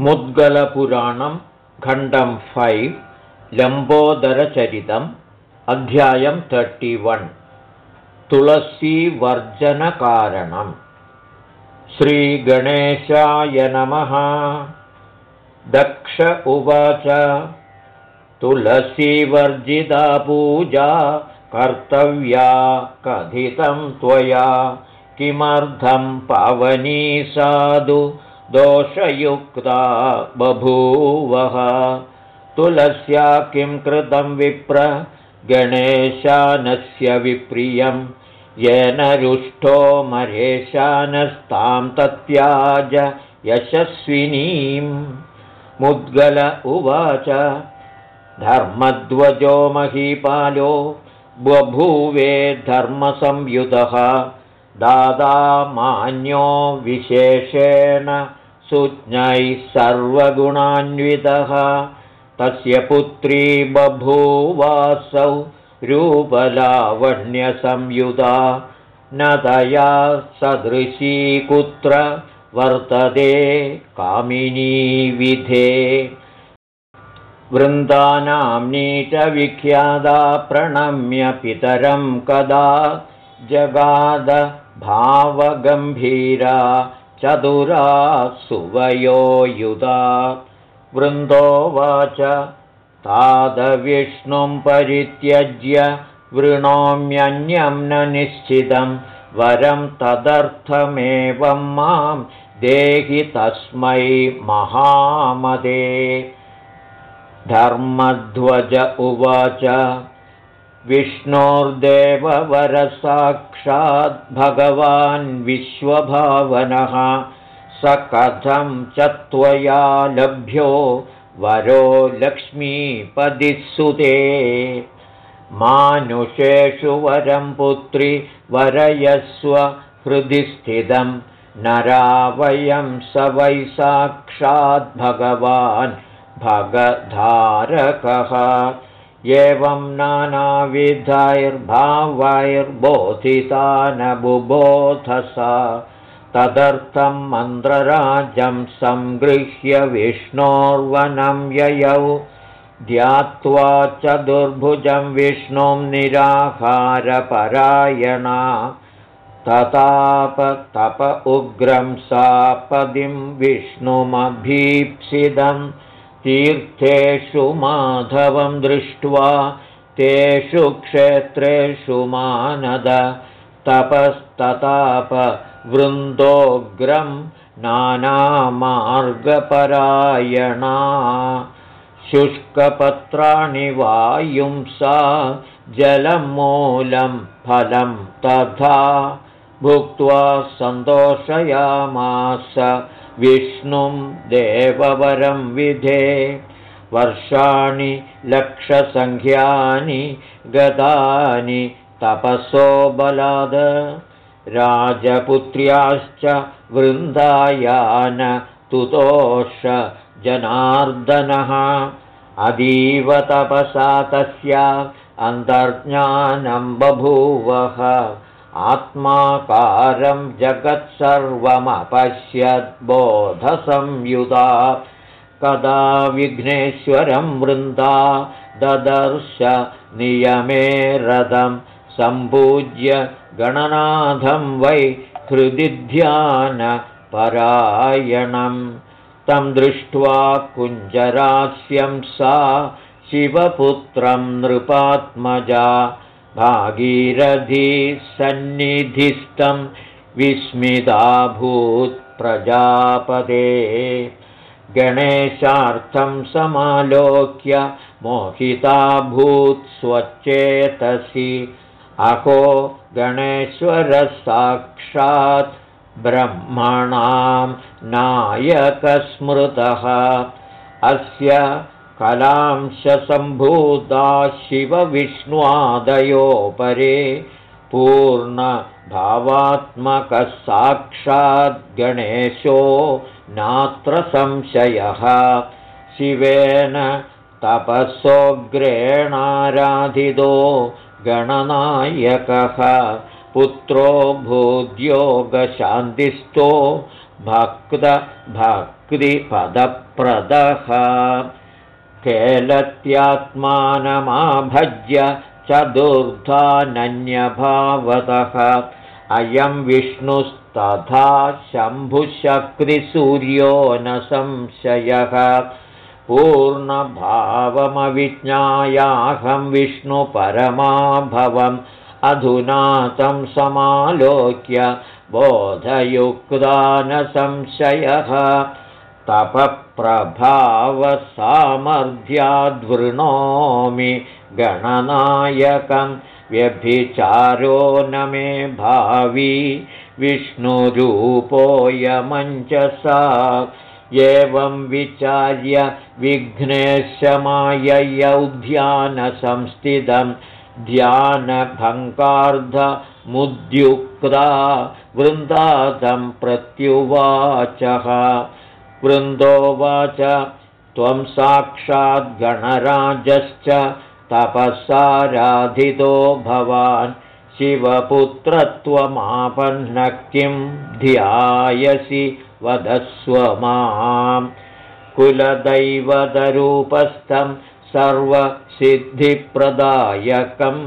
मुद्गलपुराणं खण्डं फैव् लम्बोदरचरितम् अध्यायं वन् तुलसीवर्जनकारणम्. श्रीगणेशाय नमः. दक्ष उवाच. तुलसीवर्जिता पूजा कर्तव्या कथितं त्वया किमर्थं पावनी साधु दोषयुक्ता बभूवः। तुलस्या किं कृतं विप्र गणेशानस्य विप्रियं। येन रुष्टो मरेशानस्तां तत्याज यशस्विनीं। मुद्गल उवाच धर्मध्वजो महीपालो बभूवे धर्मसंयुतः दादा मान्यो विशेषेण सुज्ञैः सर्वगुणान्वितः। तस्य पुत्री बभूवासौ रूपलावण्यसंयुधा। न तया सदृशी कुत्र वर्तते कामिनीविधे वृन्दानाम्नी च विख्यादा प्रणम्य पितरं कदा जगादभावगम्भीरा चतुरा सुवयोयुधा वृन्दोवाच तादविष्णुं परित्यज्य वृणोम्यन्यं न निश्चितं वरं तदर्थमेवं मां देहि तस्मै महामदे। धर्मध्वज उवाच विष्णोर्देववरसाक्षाद्भगवान् विश्वभावनः स कथं च त्वया लभ्यो वरो लक्ष्मीपदिसुते मानुषेषु वरं पुत्रि वरयस्व हृदि स्थितं नरा वयं स वै साक्षाद्भगवान् भगधारकः एवं नानाविधैर्भावैर्बोधिता न बुबोधसा। तदर्थं मन्द्रराजं सङ्गृह्य विष्णोर्वनं ययौ। ध्यात्वा च दुर्भुजं विष्णुं निराहारपरायणा। तताप तप उग्रं सापदिं विष्णुमभीप्सितं तीर्थेषु माधवं दृष्ट्वा तेषु क्षेत्रेषु मानद तपस्तताप वृन्दोग्रं नानामार्गपरायणा। शुष्कपत्राणि वायुंसा जलं मूलं फलं तथा। भुक्त्वा सन्तोषयामास विष्णुं देववरं विधे। वर्षाणि लक्षसङ्ख्यानि गतानि तपसो बलाद। राजपुत्र्याश्च वृन्दायान तुतोष जनार्दनः। अतीव तपसा तस्या अन्तर्ज्ञानं बभूवः आत्माकारं जगत्सर्वमपश्यद्बोधसंयुधा कदा विघ्नेश्वरं वृन्दा ददर्श नियमे रथं सम्पूज्य गणनाथं वै हृदि ध्यानपरायणं तं दृष्ट्वा कुञ्जरास्यं सा शिवपुत्रं नृपात्मजा भागीरथी सन्निधिस्थं विस्मिताभूत्प्रजापदे गणेशार्थं समालोक्य मोहिताभूत् स्वच्चेतसि अहो गणेश्वरसाक्षात् ब्रह्मणां नायकस्मृतः। अस्य कलांशसम्भूता शिवविष्णुवादयो परे पूर्णभावात्मकः साक्षाद्गणेशो नात्र संशयः शिवेन तपसोऽग्रेणाराधितो गणनायकः। पुत्रो भूद्योगशान्तिस्थो भक्तभक्तिपदप्रदः केलत्यात्मानमाभज्य चतुर्धानन्यभावतः अयं विष्णुस्तथा शम्भुशक्तिसूर्यो न संशयः। पूर्णभावमविज्ञायाहं विष्णुपरमाभवम् अधुना तं समालोक्य बोधयुक्ता न संशयः तपप्रभावसामर्थ्याद्वृणोमि गणनायकं व्यभिचारो न मे भावी विष्णुरूपोऽयमञ्चसा एवं विचार्य विघ्नेशमाययौ ध्यानसंस्थितं ध्यानभङ्गार्धमुद्युक्ता वृन्दादं प्रत्युवाचः वृन्दोवाच त्वं साक्षाद्गणराजश्च तपःसाराधितो भवान्। शिवपुत्रत्वमापन्नः किं ध्यायसि वदस्व मां कुलदैवतरूपस्थं सर्वसिद्धिप्रदायकं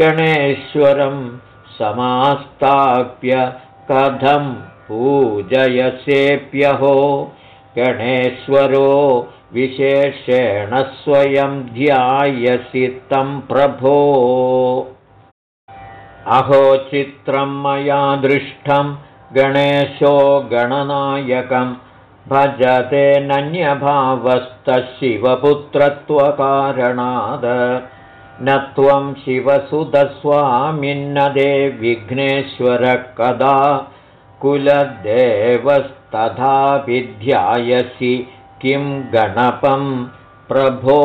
गणेश्वरं समास्ताप्य कथं पूजयसेप्यहो गणेश्वरो विशेषेण स्वयं ध्यायसि तं प्रभो। अहो चित्रं मया दृष्टं गणेशो गणनायकं। भजते नन्यभावस्तः शिवपुत्रत्वकारणाद न त्वं शिवसुतस्वामिन्नदे विघ्नेश्वरः कदा कुलदेवस्तथापि ध्यायसि किं गणपं प्रभो?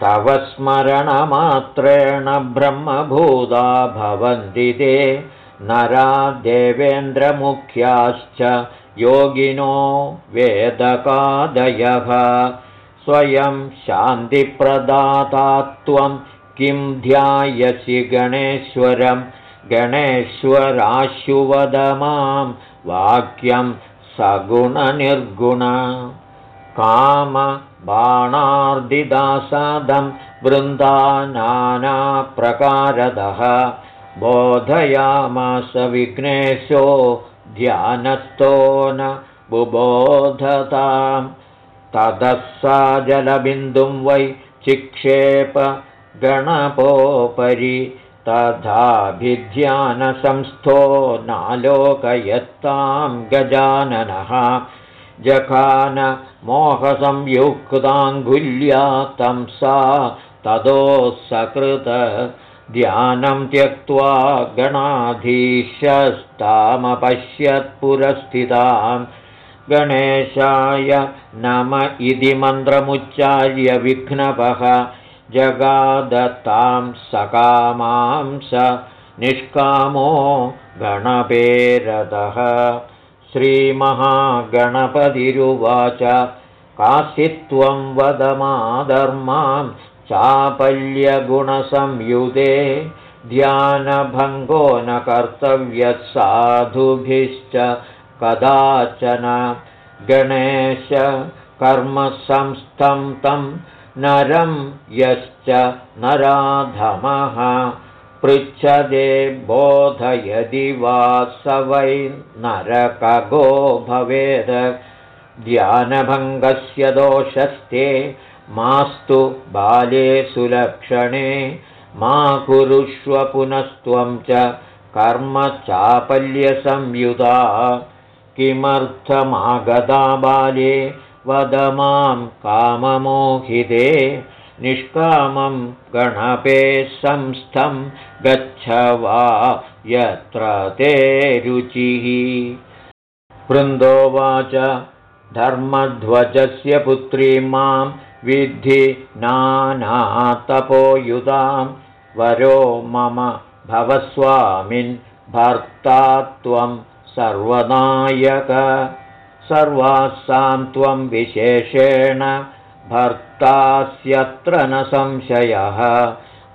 तव स्मरणमात्रेण ब्रह्मभूता भवन्ति ते। नरा देवेन्द्रमुख्याश्च योगिनो वेदकादयः। स्वयं शान्तिप्रदाता त्वं किं ध्यायसि गणेश्वरं गणेश्वराशुवद मां वाक्यं सगुणनिर्गुण। कामबाणार्दिदासादं वृन्दानानाप्रकारदः। बोधयामास विघ्नेशो ध्यानस्थो न बुबोधतां ततः सा जलबिन्दुं वै चिक्षेप गणपोपरि तथाभिध्यानसंस्थो नालोकयत्तां गजाननः। जखान मोहसंयुक्ताङ्गुल्या तं सा सकृत। ध्यानं त्यक्त्वा गणाधीशस्तामपश्यत्पुरस्थितां गणेशाय नम इति मन्त्रमुच्चार्य विघ्नपः जगादत्तां सकामां स निष्कामो गणपेरतः। श्रीमहागणपतिरुवाच कासित्वं वदमाधर्मां चापल्यगुणसंयुते ध्यानभङ्गो न कर्तव्यः साधुभिश्च कदाचन। गणेश कर्मसंस्थं तं नरं यश्च नराधमः पृच्छदे बोधयदि वा स वै नरकगो भवेद। ध्यानभङ्गस्य दोषस्ते मास्तु बाले सुलक्षणे मा कुरुष्व पुनस्त्वं च कर्मचापल्यसंयुता किमर्थमागता बाले वद मां काममोहिते निष्कामं गणपे संस्थं गच्छ वा यत्र ते रुचिः। वृन्दोवाच धर्मध्वजस्य पुत्री मां विद्धि नानातपोयुधां। वरो मम भवस्वामिन् भर्ता त्वं सर्वनायक सर्वासां त्वं विशेषेण भर्तास्यत्र न संशयः।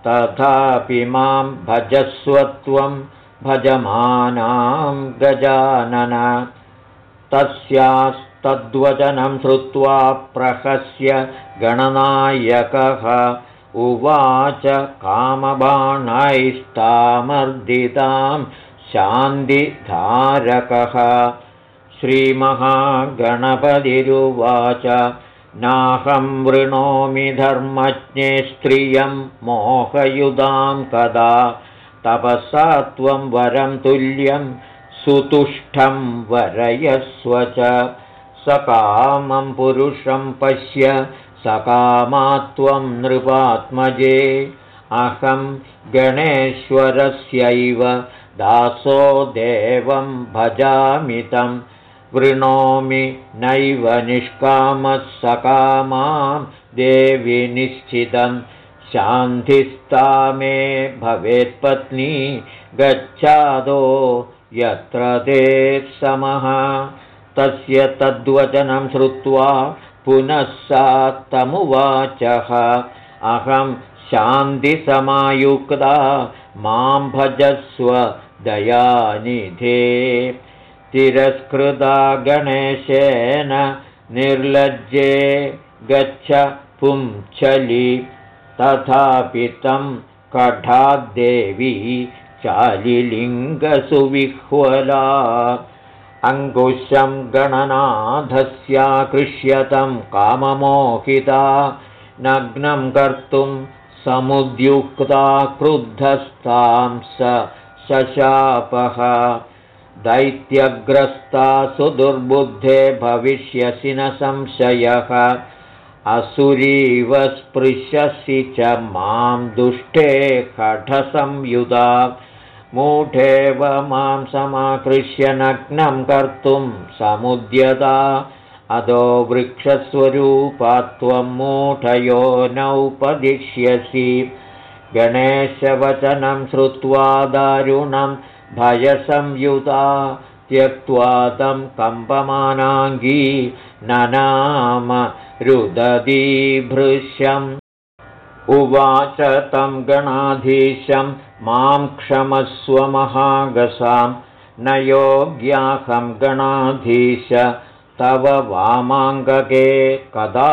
तथापि मां भजस्व त्वं भजमानां गजानन। तस्यास्तद्वचनं श्रुत्वा प्रहस्य गणनायकः उवाच कामबाणैस्तामर्दितां शान्तिधारकः श्रीमहागणपतिरुवाच। नाहं वृणोमि धर्मज्ञे स्त्रियं मोहयुधां कदा। तपसा त्वं वरं तुल्यं सुतुष्टं वरयस्व च। सकामं पुरुषं पश्य सकामात्वं नृपात्मजे। अहं गणेश्वरस्यैव दासो देवं भजामि तं वृणोमि नैव निष्कामः सकामां देवि निश्चितं शान्तिस्ता मे भवेत्पत्नी गच्छादो यत्र ते समः। तस्य तद्वचनं श्रुत्वा पुनः सा तमुवाचः। अहं शान्तिसमायुक्ता मां भजस्व दयानिधे तिरस्कृता गणेशेन निर्लज्जे गच्छ पुंचलि तथापि तं कठाद्देवी चालिलिङ्गसुविह्वला। अङ्कुशं गणनाथस्याकृष्यतं काममोहिता। नग्नं कर्तुं समुद्युक्ता क्रुद्धस्तां स शशापः दैत्यग्रस्ता सुदुर्बुद्धे भविष्यसि न संशयः। असुरीव स्पृशसि च मां दुष्टे कठसंयुधा। मूढेव मां समाकृष्य नग्नं कर्तुं समुद्यता। अदो वृक्षस्वरूपात्वं मूढयो नौपदिश्यसि। गणेशवचनं श्रुत्वा दारुणं भयसंयुता त्यक्त्वा तं कम्पमानाङ्गी ननाम रुदधीभृश्यम् उवाच तं गणाधीशं मां क्षमस्वमहागसां न योग्याहं गणाधीश तव वामाङ्गके कदा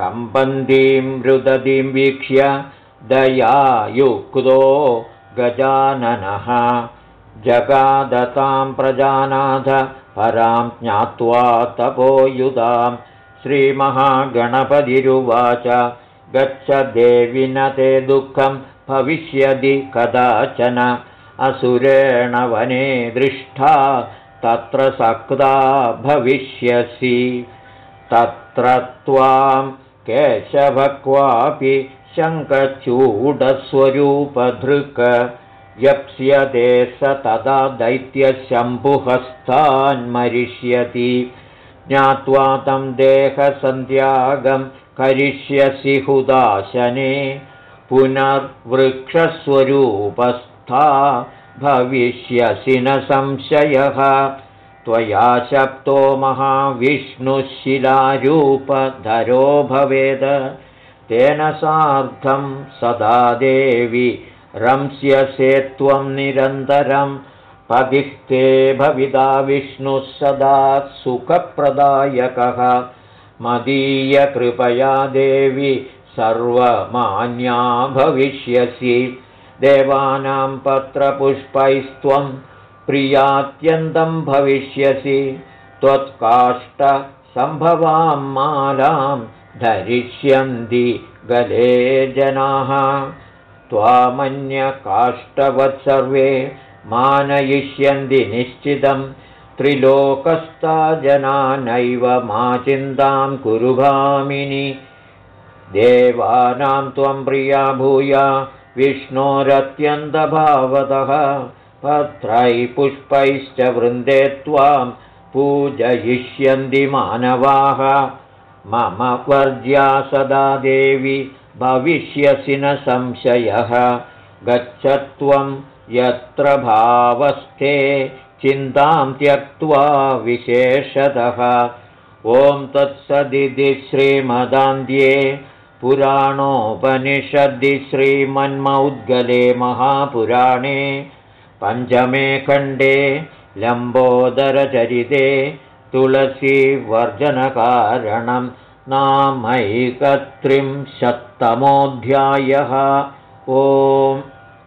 कम्बन्दीं रुदतीं वीक्ष्य दयायुक्तो गजाननः जगादतां प्रजानाथ परां ज्ञात्वा तपोयुधां श्रीमहागणपतिरुवाच गच्छ देवि न ते दुःखं भविष्यति कदाचन। असुरेण वने दृष्टा तत्र सक्ता भविष्यसि। तत्र त्वां केशभक्वापि शङ्खचूडस्वरूपधृक् यप्स्यते स तदा दैत्यशम्भुहस्तान्मरिष्यति। ज्ञात्वा तं देहसन्त्यागं करिष्यसि हुदाशने। पुनर्वृक्षस्वरूपस्था भविष्यसि न संशयः। त्वया शप्तो महाविष्णुशिलारूपधरो भवेद। तेन सार्धं सदा देवि रंस्यसे त्वं निरन्तरं पदिस्ते भविता विष्णुः सदा सुखप्रदायकः। मदीयकृपया देवि सर्वमान्या भविष्यसि। देवानां पत्रपुष्पैस्त्वं प्रियात्यन्तं भविष्यसि। त्वत्काष्ठसम्भवां मालां धरिष्यन्ति गले जनाः त्वामन्यकाष्ठवत् सर्वे मानयिष्यन्ति निश्चितं त्रिलोकस्था जना मा चिन्तां कुरुभामिनि देवानां त्वं प्रिया भूया विष्णोरत्यन्तभावतः पत्रैः पुष्पैश्च वृन्दे त्वां पूजयिष्यन्ति मानवाः। मम वर्ज्या सदा देवि भविष्यसि न संशयः। गच्छ त्वं यत्र भावस्थे चिन्तां त्यक्त्वा विशेषतः। ॐ तत्सदिति श्रीमदान्ध्ये पुराणोपनिषद्दि श्रीमन्मौद्गले महापुराणे पञ्चमे खण्डे लम्बोदरचरिते तुलसीवर्जनकारणं नामैकत्रिंशत्तमोऽध्यायः ओम्